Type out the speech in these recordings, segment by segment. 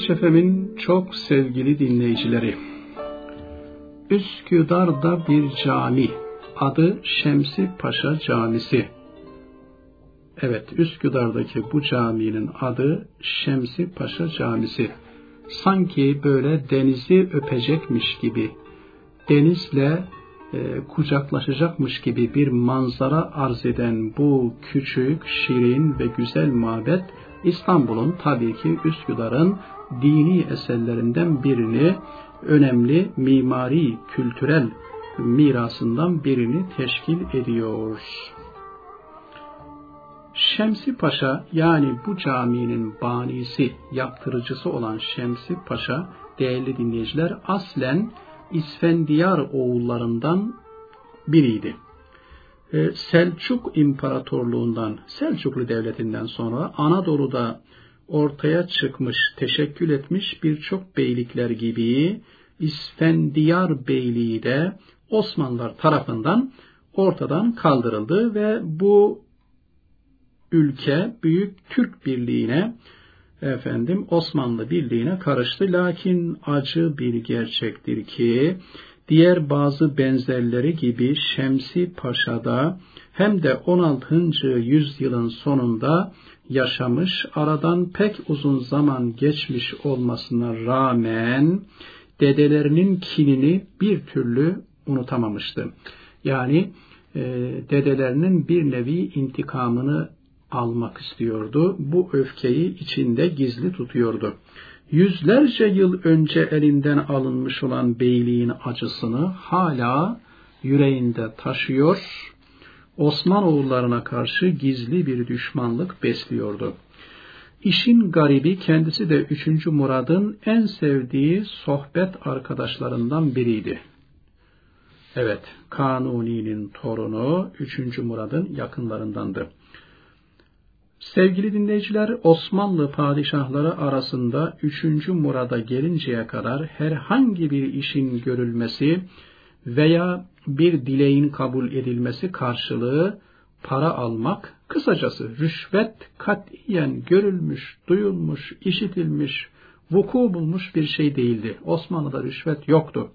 Burç çok sevgili dinleyicileri, Üsküdar'da bir cami, adı Şemsi Paşa Camisi. Evet, Üsküdar'daki bu caminin adı Şemsi Paşa Camisi. Sanki böyle denizi öpecekmiş gibi, denizle e, kucaklaşacakmış gibi bir manzara arz eden bu küçük, şirin ve güzel mabet, İstanbul'un tabii ki Üsküdar'ın dini eserlerinden birini, önemli mimari, kültürel mirasından birini teşkil ediyor. Şemsi Paşa yani bu caminin banisi, yaptırıcısı olan Şemsi Paşa değerli dinleyiciler aslen İsfendiyar oğullarından biriydi. Ee, Selçuk İmparatorluğundan, Selçuklu Devleti'nden sonra Anadolu'da ortaya çıkmış, teşekkül etmiş birçok beylikler gibi İsfendiyar Beyliği de Osmanlılar tarafından ortadan kaldırıldı ve bu ülke Büyük Türk Birliği'ne efendim Osmanlı Birliği'ne karıştı. Lakin acı bir gerçektir ki diğer bazı benzerleri gibi Şemsi Paşa'da hem de 16. yüzyılın sonunda yaşamış, aradan pek uzun zaman geçmiş olmasına rağmen dedelerinin kinini bir türlü unutamamıştı. Yani e, dedelerinin bir nevi intikamını almak istiyordu. Bu öfkeyi içinde gizli tutuyordu. Yüzlerce yıl önce elinden alınmış olan beyliğin acısını hala yüreğinde taşıyor, Osmanoğullarına karşı gizli bir düşmanlık besliyordu. İşin garibi kendisi de 3. Murad'ın en sevdiği sohbet arkadaşlarından biriydi. Evet, Kanuni'nin torunu 3. Murad'ın yakınlarındandı. Sevgili dinleyiciler, Osmanlı padişahları arasında 3. Murad'a gelinceye kadar herhangi bir işin görülmesi veya bir dileğin kabul edilmesi karşılığı para almak, kısacası rüşvet katiyen görülmüş, duyulmuş, işitilmiş, vuku bulmuş bir şey değildi. Osmanlı'da rüşvet yoktu.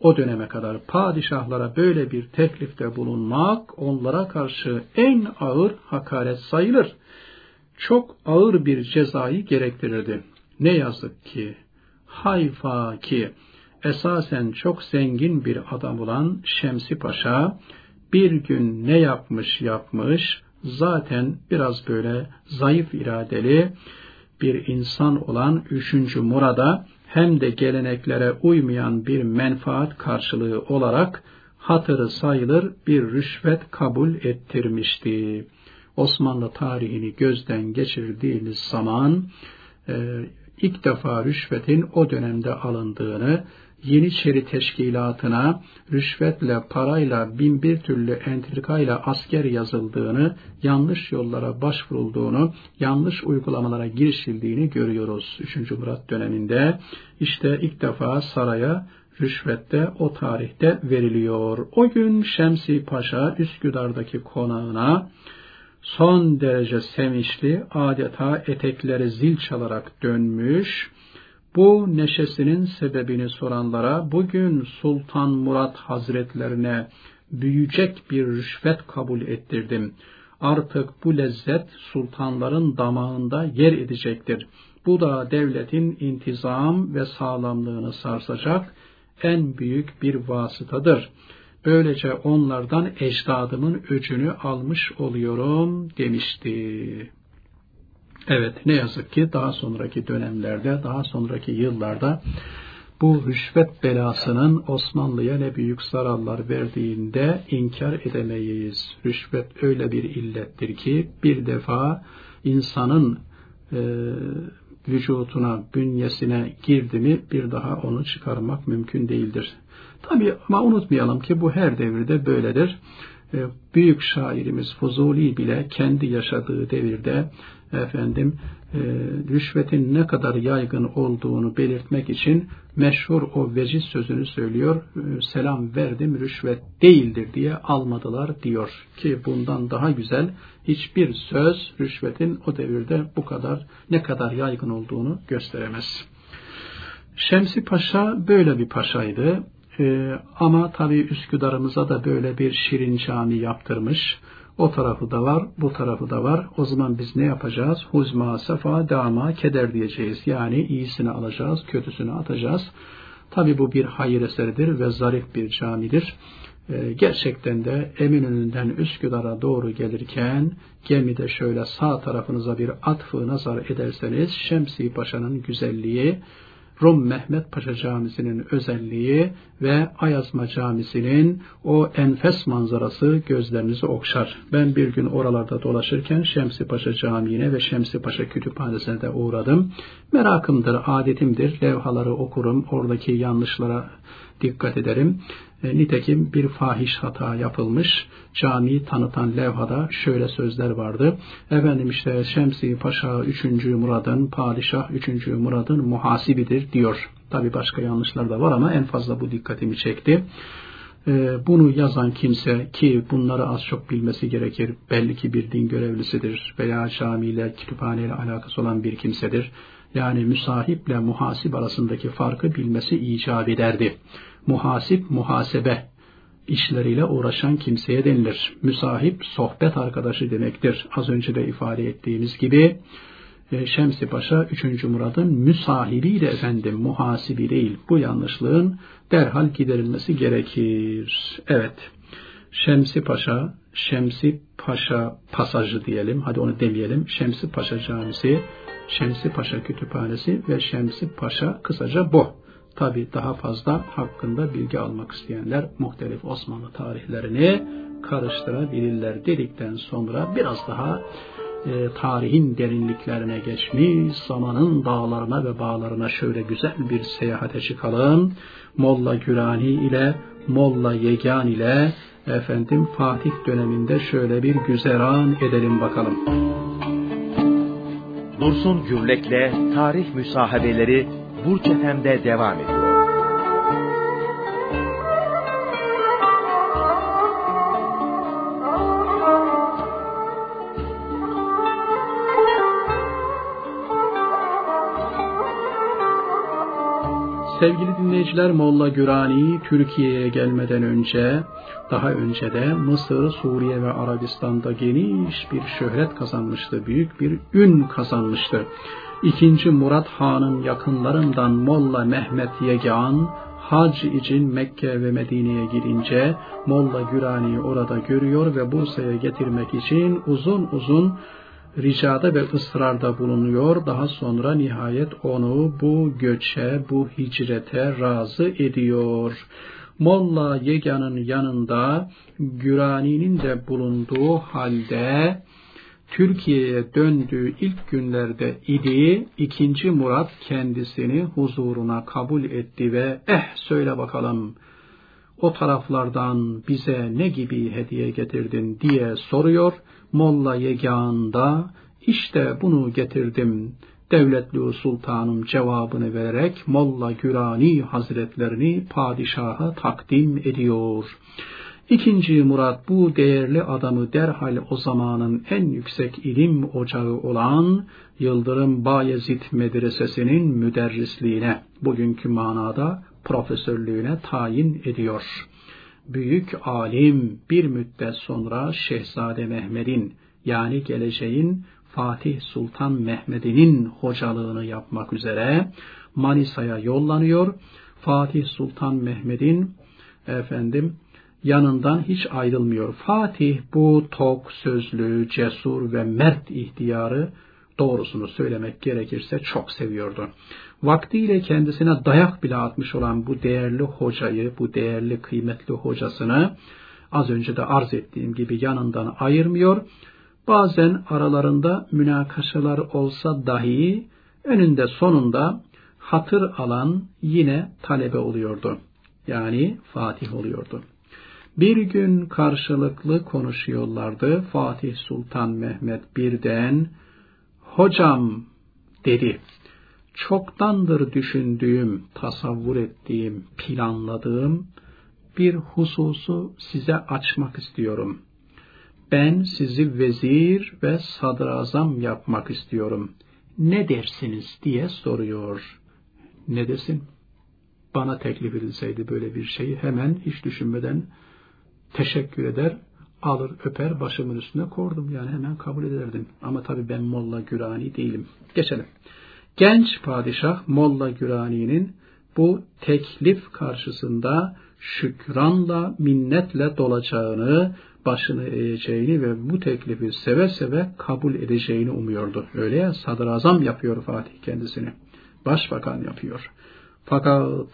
O döneme kadar padişahlara böyle bir teklifte bulunmak onlara karşı en ağır hakaret sayılır. Çok ağır bir cezayı gerektirirdi. Ne yazık ki, hayfa ki, esasen çok zengin bir adam olan Şemsi Paşa bir gün ne yapmış yapmış zaten biraz böyle zayıf iradeli bir insan olan 3. Murad'a hem de geleneklere uymayan bir menfaat karşılığı olarak hatırı sayılır bir rüşvet kabul ettirmişti. Osmanlı tarihini gözden geçirdiğimiz zaman e, ilk defa rüşvetin o dönemde alındığını, Yeniçeri Teşkilatı'na rüşvetle, parayla, bin bir türlü entrikayla asker yazıldığını, yanlış yollara başvurulduğunu, yanlış uygulamalara girişildiğini görüyoruz 3. Murat döneminde. İşte ilk defa saraya rüşvette o tarihte veriliyor. O gün Şemsi Paşa Üsküdar'daki konağına son derece sevinçli, adeta etekleri zil çalarak dönmüş, bu neşesinin sebebini soranlara bugün Sultan Murat Hazretlerine büyüyecek bir rüşvet kabul ettirdim. Artık bu lezzet sultanların damağında yer edecektir. Bu da devletin intizam ve sağlamlığını sarsacak en büyük bir vasıtadır. Böylece onlardan ecdadımın öcünü almış oluyorum demişti. Evet ne yazık ki daha sonraki dönemlerde, daha sonraki yıllarda bu rüşvet belasının Osmanlı'ya ne büyük zararlar verdiğinde inkar edemeyiz. Rüşvet öyle bir illettir ki bir defa insanın e, vücutuna, bünyesine girdi mi bir daha onu çıkarmak mümkün değildir. Tabi ama unutmayalım ki bu her devirde böyledir. e, büyük şairimiz Fuzuli bile kendi yaşadığı devirde efendim e, rüşvetin ne kadar yaygın olduğunu belirtmek için meşhur o veciz sözünü söylüyor. E, selam verdim rüşvet değildir diye almadılar diyor ki bundan daha güzel hiçbir söz rüşvetin o devirde bu kadar ne kadar yaygın olduğunu gösteremez. Şemsi Paşa böyle bir paşaydı. Ee, ama tabii Üsküdar'ımıza da böyle bir şirin cami yaptırmış. O tarafı da var, bu tarafı da var. O zaman biz ne yapacağız? Huzma, sefa, dama, keder diyeceğiz. Yani iyisini alacağız, kötüsünü atacağız. Tabi bu bir hayır eseridir ve zarif bir camidir. Ee, gerçekten de Eminönü'nden Üsküdar'a doğru gelirken gemide şöyle sağ tarafınıza bir atfı nazar ederseniz Şemsi Paşa'nın güzelliği, Rum Mehmet Paşa Camisi'nin özelliği ve Ayazma Camisi'nin o enfes manzarası gözlerinizi okşar. Ben bir gün oralarda dolaşırken Şemsi Paşa Camii'ne ve Şemsi Paşa Kütüphanesi'ne de uğradım. Merakımdır, adetimdir. Levhaları okurum, oradaki yanlışlara dikkat ederim. E, nitekim bir fahiş hata yapılmış. Camiyi tanıtan levhada şöyle sözler vardı. Efendim işte Şemsi Paşa 3. Murad'ın, Padişah 3. Murad'ın muhasibidir diyor. Tabi başka yanlışlar da var ama en fazla bu dikkatimi çekti. E, bunu yazan kimse ki bunları az çok bilmesi gerekir. Belli ki bir din görevlisidir veya camiyle, kütüphaneyle alakası olan bir kimsedir. Yani müsahiple muhasip arasındaki farkı bilmesi icap ederdi muhasip muhasebe işleriyle uğraşan kimseye denilir. Müsahip sohbet arkadaşı demektir. Az önce de ifade ettiğimiz gibi e, Şemsi Paşa 3. Murad'ın müsahibiyle efendim muhasibi değil. Bu yanlışlığın derhal giderilmesi gerekir. Evet. Şemsi Paşa, Şemsi Paşa pasajı diyelim. Hadi onu demeyelim. Şemsi Paşa Camisi, Şemsi Paşa Kütüphanesi ve Şemsi Paşa kısaca bu. Tabi daha fazla hakkında bilgi almak isteyenler muhtelif Osmanlı tarihlerini karıştırabilirler dedikten sonra biraz daha e, tarihin derinliklerine geçmiş, zamanın dağlarına ve bağlarına şöyle güzel bir seyahate çıkalım. Molla Gürani ile Molla Yegan ile efendim Fatih döneminde şöyle bir güzeran edelim bakalım. Dursun Gürlek'le Tarih Müsahabeleri Burç FM'de devam ediyor. Sevgili dinleyiciler Molla Gürani Türkiye'ye gelmeden önce daha önce de Mısır, Suriye ve Arabistan'da geniş bir şöhret kazanmıştı. Büyük bir ün kazanmıştı. İkinci Murat Han'ın yakınlarından Molla Mehmet Yegan, hac için Mekke ve Medine'ye girince Molla Gürani'yi orada görüyor ve Bursa'ya getirmek için uzun uzun ricada ve ısrarda bulunuyor. Daha sonra nihayet onu bu göçe, bu hicrete razı ediyor. Molla Yegan'ın yanında Gürani'nin de bulunduğu halde Türkiye'ye döndüğü ilk günlerde idi, ikinci Murat kendisini huzuruna kabul etti ve eh söyle bakalım o taraflardan bize ne gibi hediye getirdin? diye soruyor. Molla Yegan da işte bunu getirdim devletli sultanım cevabını vererek Molla Gürani Hazretlerini padişaha takdim ediyor. İkinci Murat bu değerli adamı derhal o zamanın en yüksek ilim ocağı olan Yıldırım Bayezid Medresesi'nin müderrisliğine, bugünkü manada profesörlüğüne tayin ediyor. Büyük alim bir müddet sonra Şehzade Mehmet'in yani geleceğin Fatih Sultan Mehmet'inin hocalığını yapmak üzere Manisa'ya yollanıyor. Fatih Sultan Mehmet'in efendim yanından hiç ayrılmıyor. Fatih bu tok, sözlü, cesur ve mert ihtiyarı doğrusunu söylemek gerekirse çok seviyordu. Vaktiyle kendisine dayak bile atmış olan bu değerli hocayı, bu değerli kıymetli hocasını az önce de arz ettiğim gibi yanından ayırmıyor. Bazen aralarında münakaşalar olsa dahi önünde sonunda hatır alan yine talebe oluyordu. Yani Fatih oluyordu. Bir gün karşılıklı konuşuyorlardı. Fatih Sultan Mehmet birden, hocam dedi, çoktandır düşündüğüm, tasavvur ettiğim, planladığım bir hususu size açmak istiyorum. Ben sizi vezir ve sadrazam yapmak istiyorum. Ne dersiniz diye soruyor. Ne desin? Bana teklif edilseydi böyle bir şeyi hemen hiç düşünmeden teşekkür eder, alır öper başımın üstüne kordum. Yani hemen kabul ederdim. Ama tabii ben Molla Gürani değilim. Geçelim. Genç padişah Molla Gürani'nin bu teklif karşısında şükranla, minnetle dolacağını, başını eğeceğini ve bu teklifi seve seve kabul edeceğini umuyordu. Öyle ya sadrazam yapıyor Fatih kendisini. Başbakan yapıyor. Fakat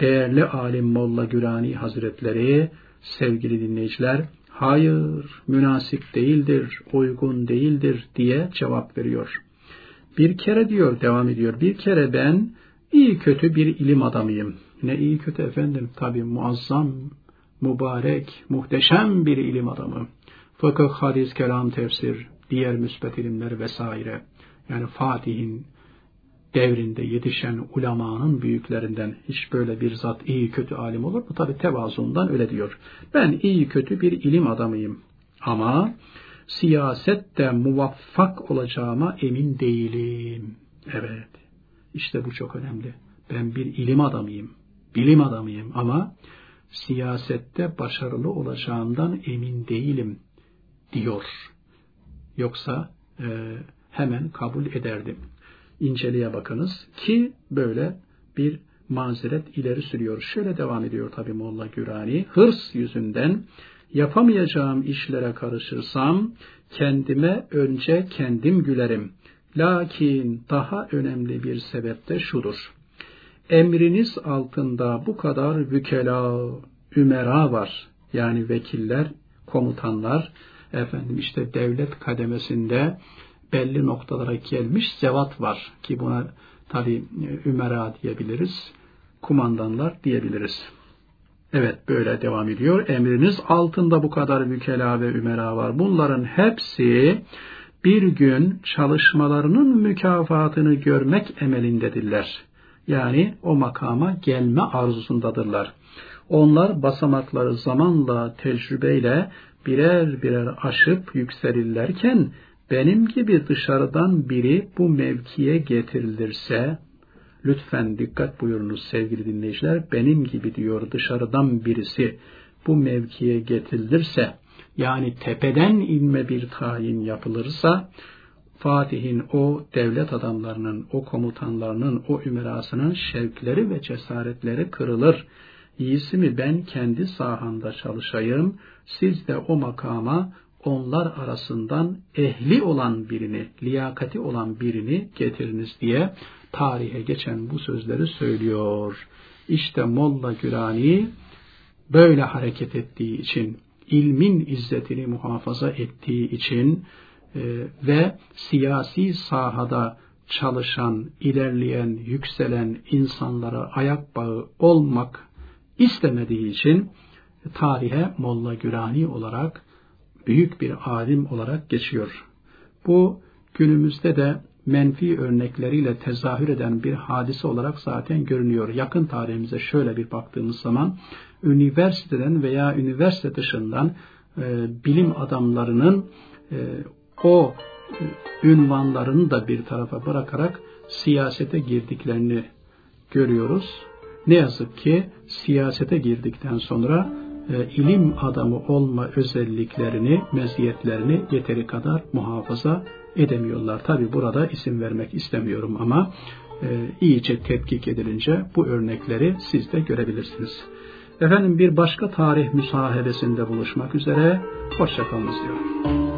değerli alim Molla Gürani Hazretleri sevgili dinleyiciler hayır münasip değildir, uygun değildir diye cevap veriyor. Bir kere diyor devam ediyor bir kere ben iyi kötü bir ilim adamıyım. Ne iyi kötü efendim tabi muazzam, mübarek, muhteşem bir ilim adamı. Fıkıh, hadis, kelam, tefsir, diğer müsbet ilimler vesaire. Yani Fatih'in devrinde yetişen ulemanın büyüklerinden hiç böyle bir zat iyi kötü alim olur mu? Tabi tevazundan öyle diyor. Ben iyi kötü bir ilim adamıyım. Ama siyasette muvaffak olacağıma emin değilim. Evet. İşte bu çok önemli. Ben bir ilim adamıyım. Bilim adamıyım ama siyasette başarılı olacağımdan emin değilim diyor. Yoksa e, hemen kabul ederdim inceleye bakınız ki böyle bir mazeret ileri sürüyor. Şöyle devam ediyor tabi Molla Gürani. Hırs yüzünden yapamayacağım işlere karışırsam kendime önce kendim gülerim. Lakin daha önemli bir sebep de şudur. Emriniz altında bu kadar vükela, ümera var. Yani vekiller, komutanlar, efendim işte devlet kademesinde belli noktalara gelmiş zevat var ki buna tabi e, ümera diyebiliriz, kumandanlar diyebiliriz. Evet böyle devam ediyor. Emriniz altında bu kadar vükela ve ümera var. Bunların hepsi bir gün çalışmalarının mükafatını görmek emelindedirler. Yani o makama gelme arzusundadırlar. Onlar basamakları zamanla, tecrübeyle birer birer aşıp yükselirlerken benim gibi dışarıdan biri bu mevkiye getirilirse, lütfen dikkat buyurunuz sevgili dinleyiciler, benim gibi diyor dışarıdan birisi bu mevkiye getirilirse, yani tepeden inme bir tayin yapılırsa, Fatih'in o devlet adamlarının, o komutanlarının, o ümerasının şevkleri ve cesaretleri kırılır. İyisi mi ben kendi sahamda çalışayım, siz de o makama onlar arasından ehli olan birini, liyakati olan birini getiriniz diye tarihe geçen bu sözleri söylüyor. İşte Molla Gürani böyle hareket ettiği için, ilmin izzetini muhafaza ettiği için ve siyasi sahada çalışan, ilerleyen, yükselen insanlara ayak bağı olmak istemediği için tarihe Molla Gürani olarak büyük bir alim olarak geçiyor. Bu günümüzde de menfi örnekleriyle tezahür eden bir hadise olarak zaten görünüyor. Yakın tarihimize şöyle bir baktığımız zaman üniversiteden veya üniversite dışından e, bilim adamlarının e, o ünvanlarını da bir tarafa bırakarak siyasete girdiklerini görüyoruz. Ne yazık ki siyasete girdikten sonra e, ilim adamı olma özelliklerini, meziyetlerini yeteri kadar muhafaza edemiyorlar. Tabi burada isim vermek istemiyorum ama e, iyice tetkik edilince bu örnekleri siz de görebilirsiniz. Efendim bir başka tarih müsahebesinde buluşmak üzere, hoşçakalınız diyorum.